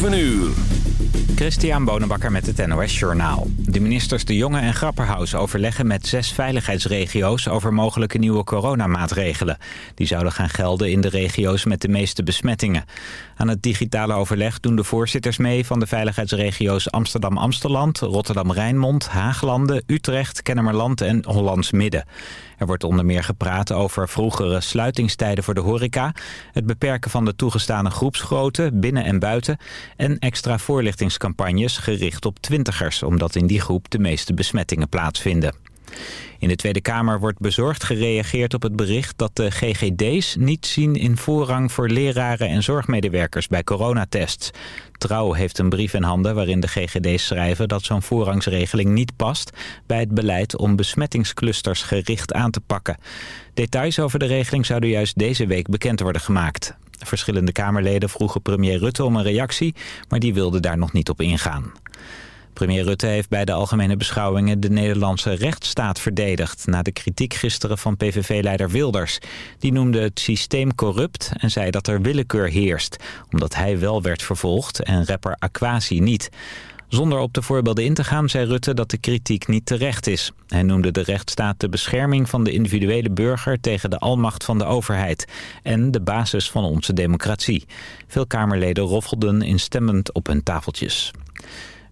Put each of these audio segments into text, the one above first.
7 uur. Christian Bonenbakker met het NOS Journaal. De ministers De Jonge en Grapperhaus overleggen met zes veiligheidsregio's... over mogelijke nieuwe coronamaatregelen. Die zouden gaan gelden in de regio's met de meeste besmettingen. Aan het digitale overleg doen de voorzitters mee... van de veiligheidsregio's Amsterdam-Amsteland, Rotterdam-Rijnmond... Haaglanden, Utrecht, Kennemerland en Hollands Midden. Er wordt onder meer gepraat over vroegere sluitingstijden voor de horeca... het beperken van de toegestane groepsgrootte binnen en buiten... en extra voorlichtingscampagnes gericht op twintigers... omdat in die groep de meeste besmettingen plaatsvinden. In de Tweede Kamer wordt bezorgd gereageerd op het bericht dat de GGD's niet zien in voorrang voor leraren en zorgmedewerkers bij coronatests. Trouw heeft een brief in handen waarin de GGD's schrijven dat zo'n voorrangsregeling niet past bij het beleid om besmettingsclusters gericht aan te pakken. Details over de regeling zouden juist deze week bekend worden gemaakt. Verschillende Kamerleden vroegen premier Rutte om een reactie, maar die wilde daar nog niet op ingaan. Premier Rutte heeft bij de algemene beschouwingen de Nederlandse rechtsstaat verdedigd... na de kritiek gisteren van PVV-leider Wilders. Die noemde het systeem corrupt en zei dat er willekeur heerst... omdat hij wel werd vervolgd en rapper Aquasi niet. Zonder op de voorbeelden in te gaan zei Rutte dat de kritiek niet terecht is. Hij noemde de rechtsstaat de bescherming van de individuele burger tegen de almacht van de overheid en de basis van onze democratie. Veel Kamerleden roffelden instemmend op hun tafeltjes.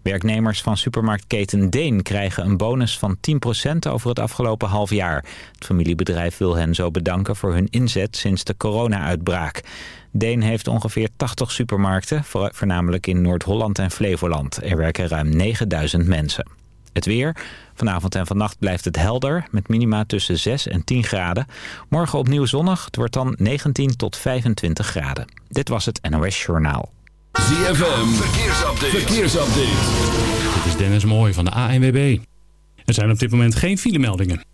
Werknemers van supermarktketen Deen krijgen een bonus van 10% over het afgelopen half jaar. Het familiebedrijf wil hen zo bedanken voor hun inzet sinds de corona-uitbraak. Deen heeft ongeveer 80 supermarkten, voornamelijk in Noord-Holland en Flevoland. Er werken ruim 9000 mensen. Het weer. Vanavond en vannacht blijft het helder, met minima tussen 6 en 10 graden. Morgen opnieuw zonnig, het wordt dan 19 tot 25 graden. Dit was het NOS Journaal. ZFM, verkeersupdate. verkeersupdate. Dit is Dennis Mooij van de ANWB. Er zijn op dit moment geen filemeldingen.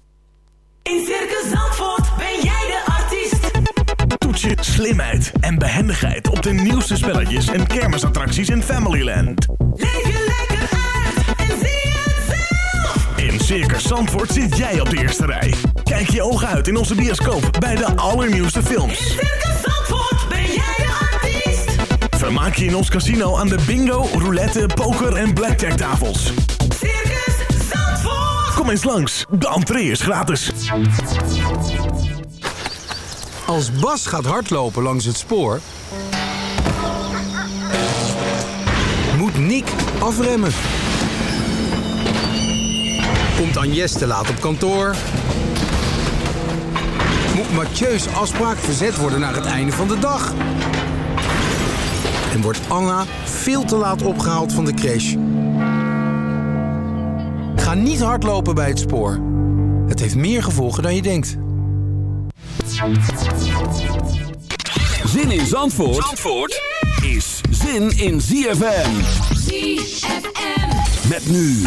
In Circus Zandvoort ben jij de artiest. Toets je slimheid en behendigheid op de nieuwste spelletjes en kermisattracties in Familyland. Leef je lekker uit en zie het zelf. In Circus Zandvoort zit jij op de eerste rij. Kijk je ogen uit in onze bioscoop bij de allernieuwste films. In Circus Vermaak je in ons casino aan de bingo, roulette, poker en blackjack tafels. Circus Zandvoort. Kom eens langs, de entree is gratis. Als Bas gaat hardlopen langs het spoor... moet Niek afremmen. Komt Agnes te laat op kantoor... moet Mathieu's afspraak verzet worden naar het einde van de dag... En wordt Anna veel te laat opgehaald van de crash. Ga niet hardlopen bij het spoor. Het heeft meer gevolgen dan je denkt. Zin in Zandvoort, Zandvoort is zin in ZFM. ZFM. Met nu.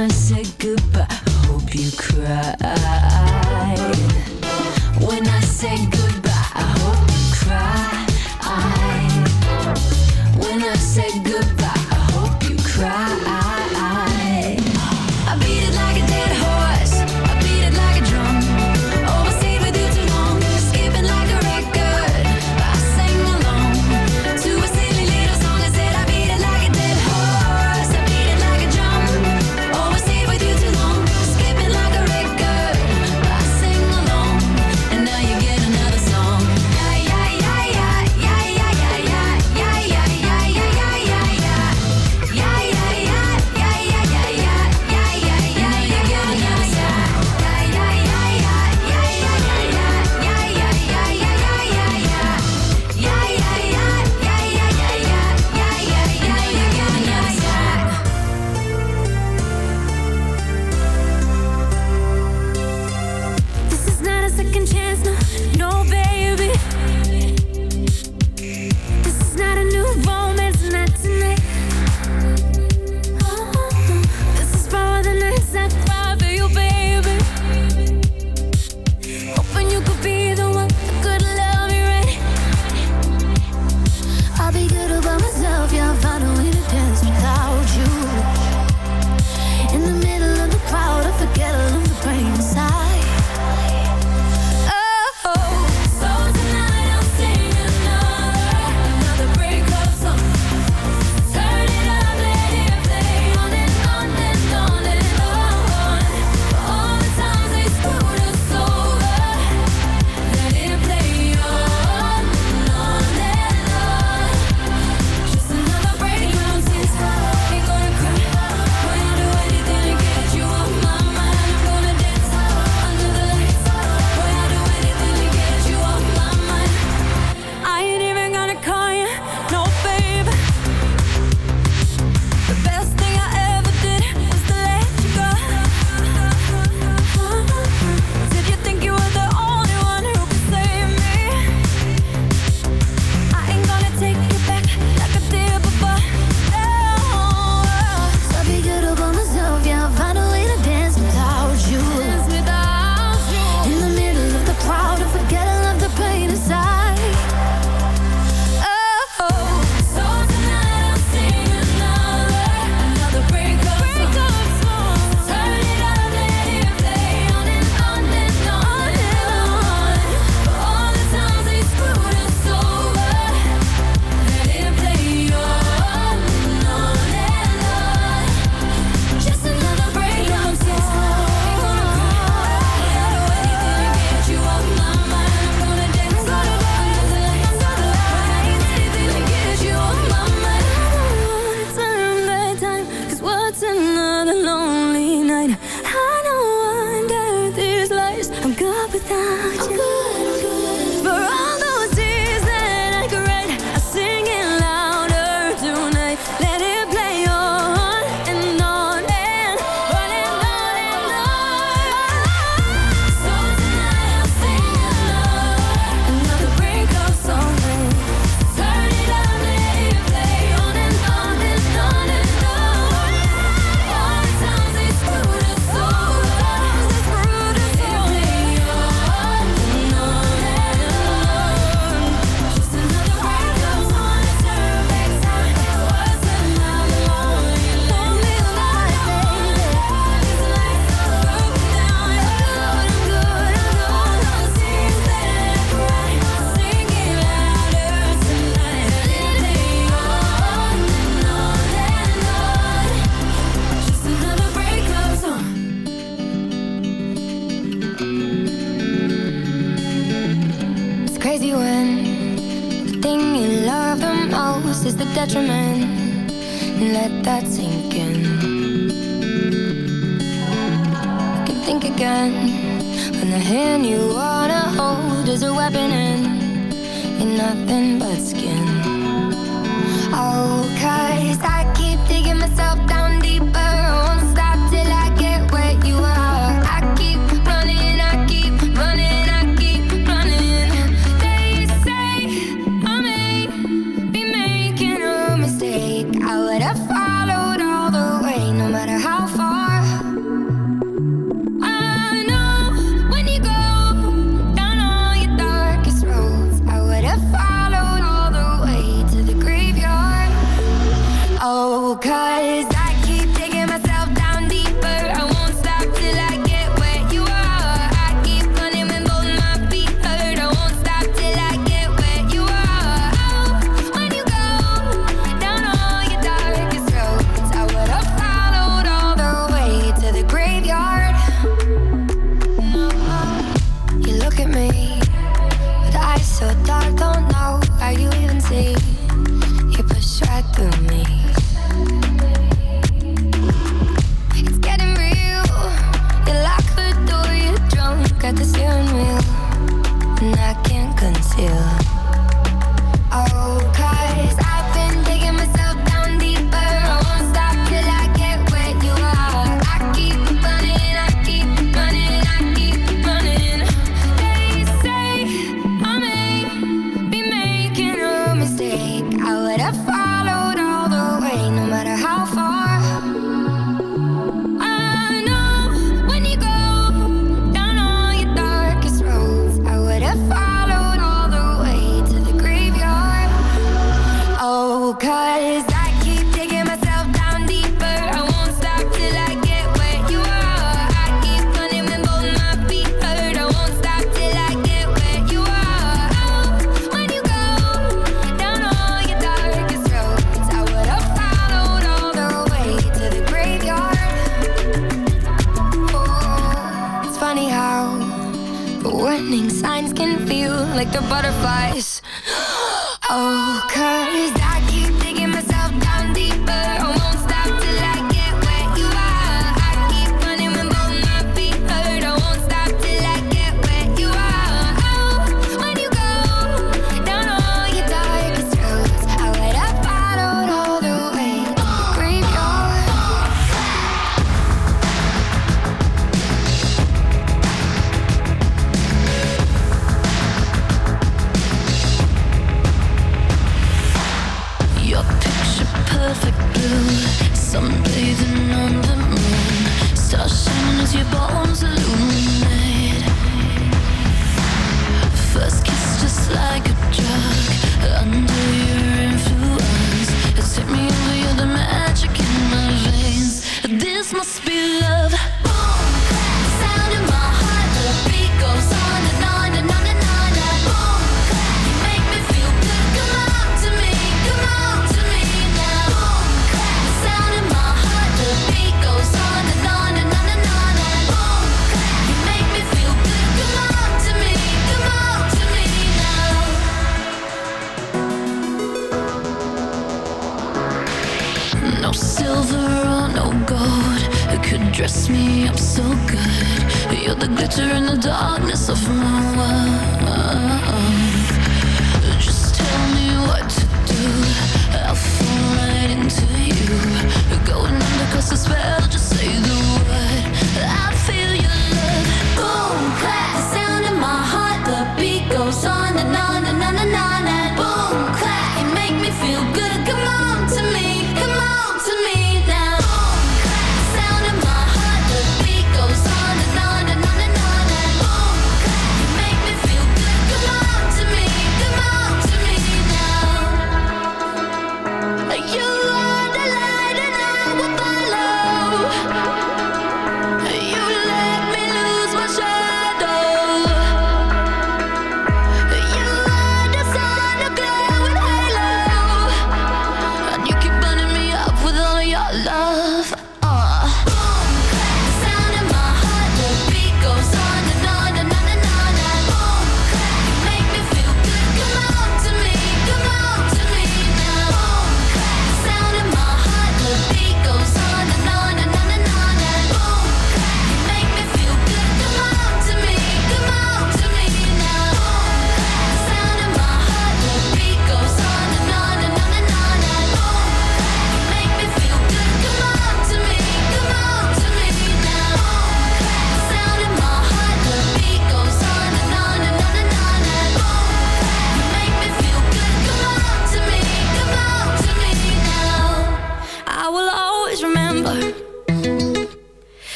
I said goodbye, hope you cried. When I said goodbye, I hope you cried. When I said goodbye.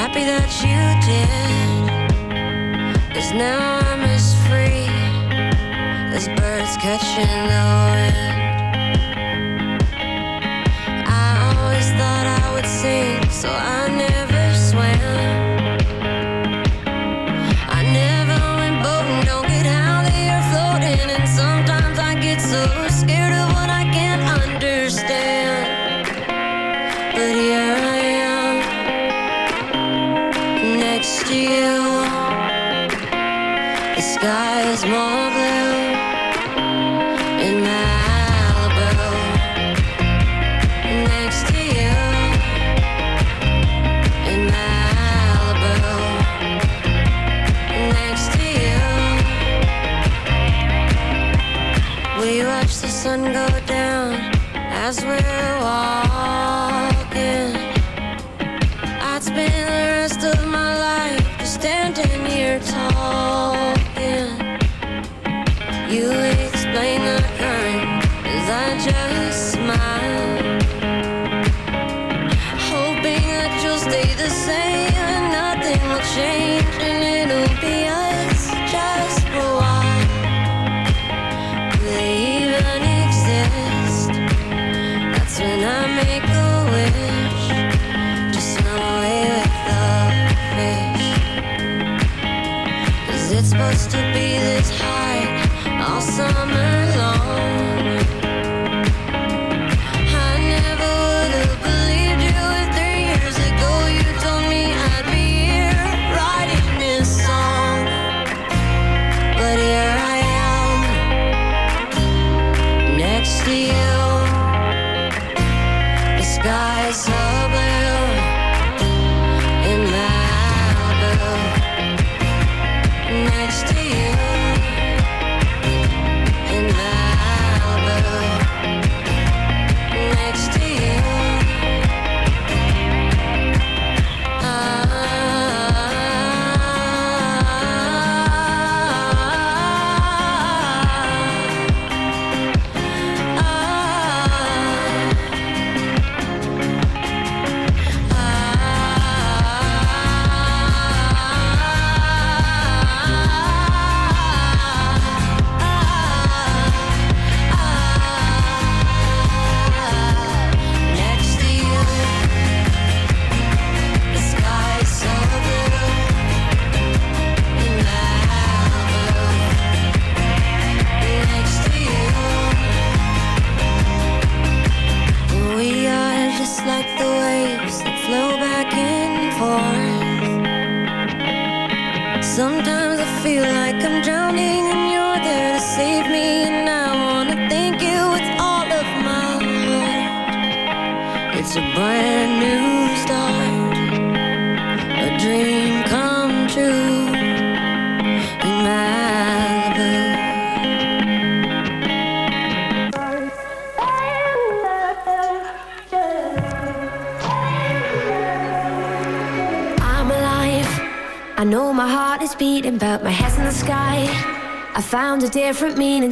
happy that you did. Cause now I'm as free as birds catching the wind. I always thought I would sing, so I never. I swear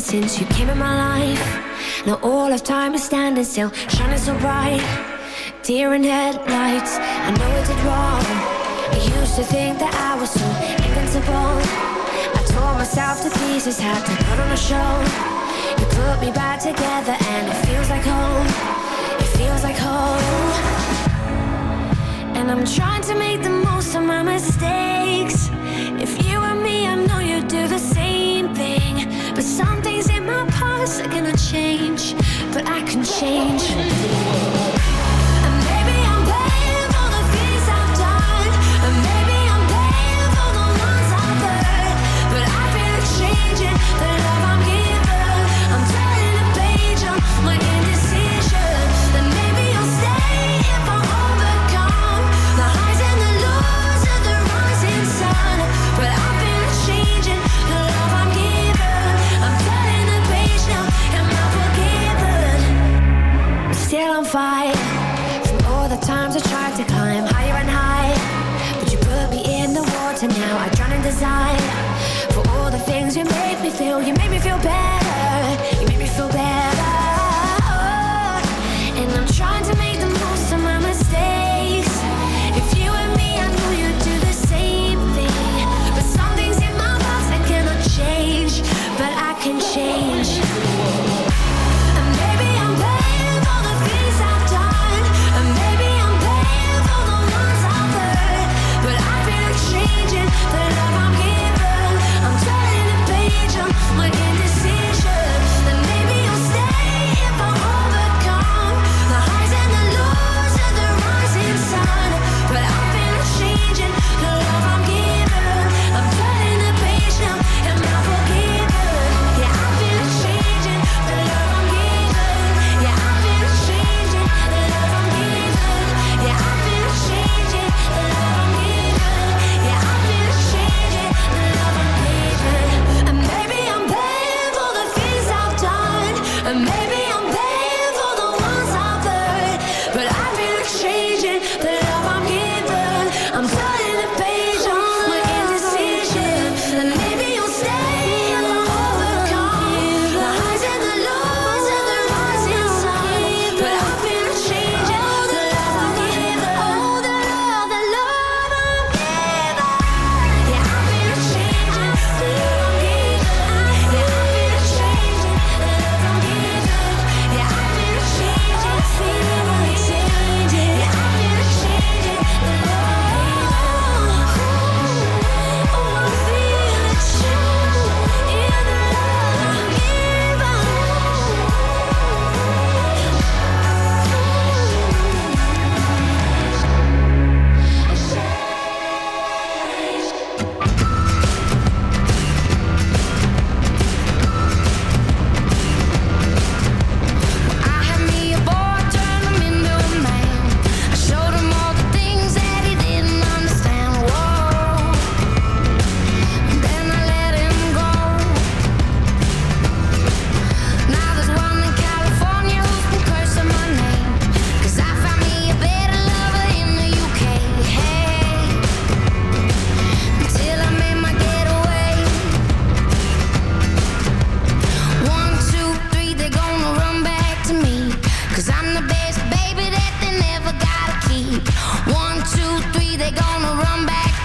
since you came in my life. Now all of time is standing still, shining so bright. Deer in headlights, I know I did wrong. I used to think that I was so invincible. I tore myself to pieces, had to put on a show. You put me back together, and it feels like home. It feels like home. And I'm trying to make the most of my mistakes. If you and me, I know you'd do the same thing but some things in my past are gonna change, but I can change. on fire.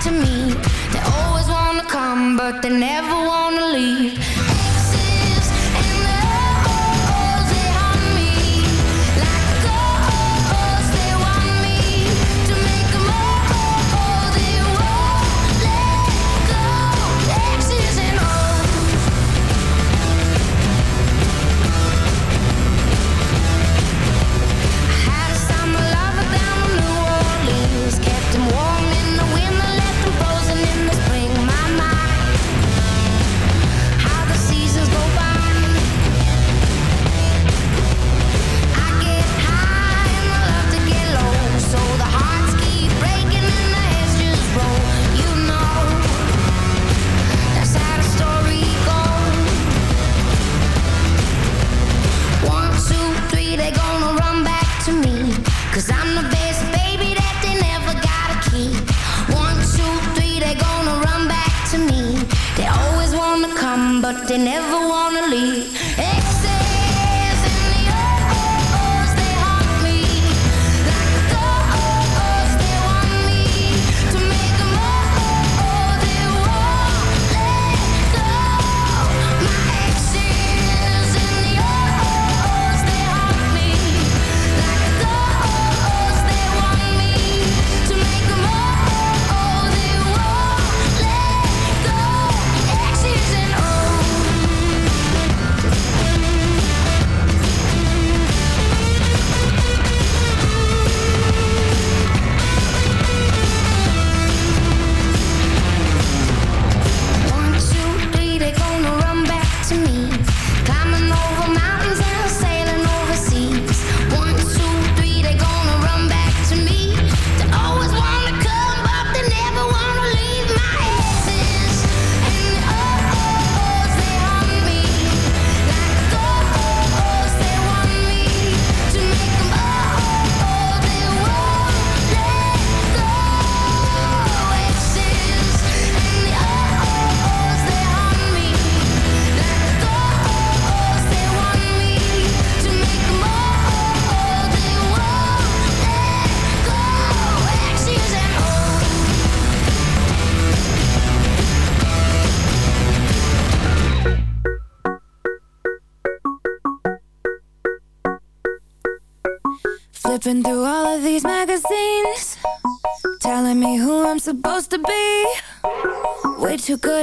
to me. They always wanna come, but they never wanna leave.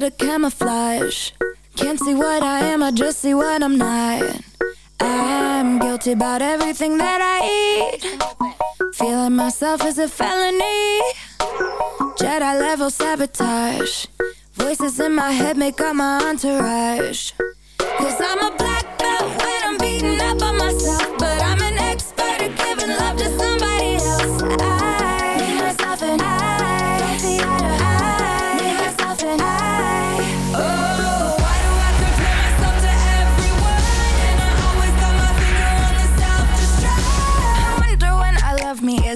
bit of camouflage. Can't see what I am, I just see what I'm not. I'm guilty about everything that I eat. Feeling myself is a felony. Jedi level sabotage. Voices in my head make up my entourage. Cause I'm a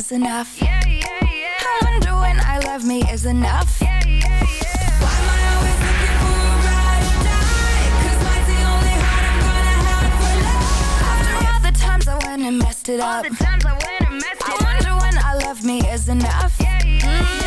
was enough. Yeah, yeah, yeah. I wonder when I love me is enough. Why am I always looking for a ride or only I'm gonna have for. After all the times I went and messed it all up. All the times I went and messed it up. I wonder when I love me is enough. Yeah, yeah, mm -hmm.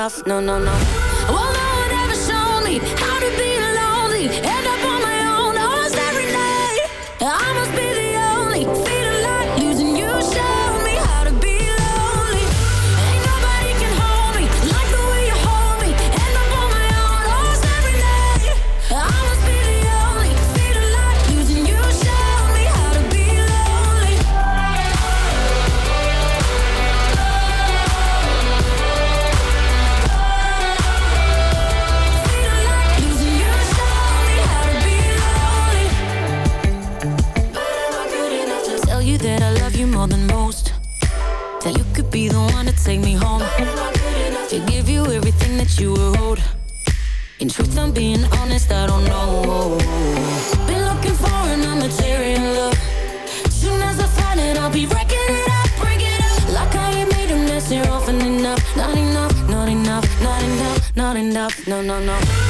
No, no, no. you would. In truth, I'm being honest, I don't know. Been looking for an immaterial love, Soon as I find it, I'll be wrecking it up, breaking it up. Like I ain't made a mess here often enough. Not enough, not enough, not enough, not enough, no, no, no.